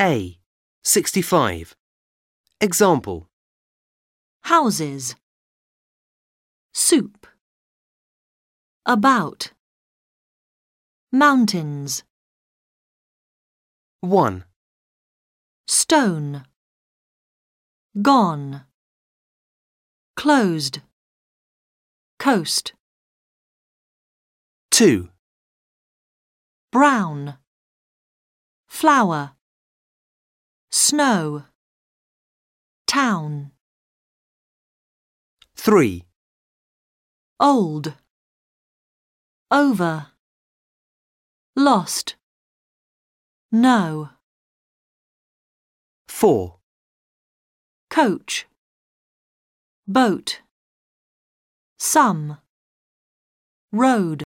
A. 65. Example. houses, soup, about, mountains, 1, stone, gone, closed, coast, 2, brown, flower, snow, town, 3, old, over, lost, no, 4, coach, boat, some, road.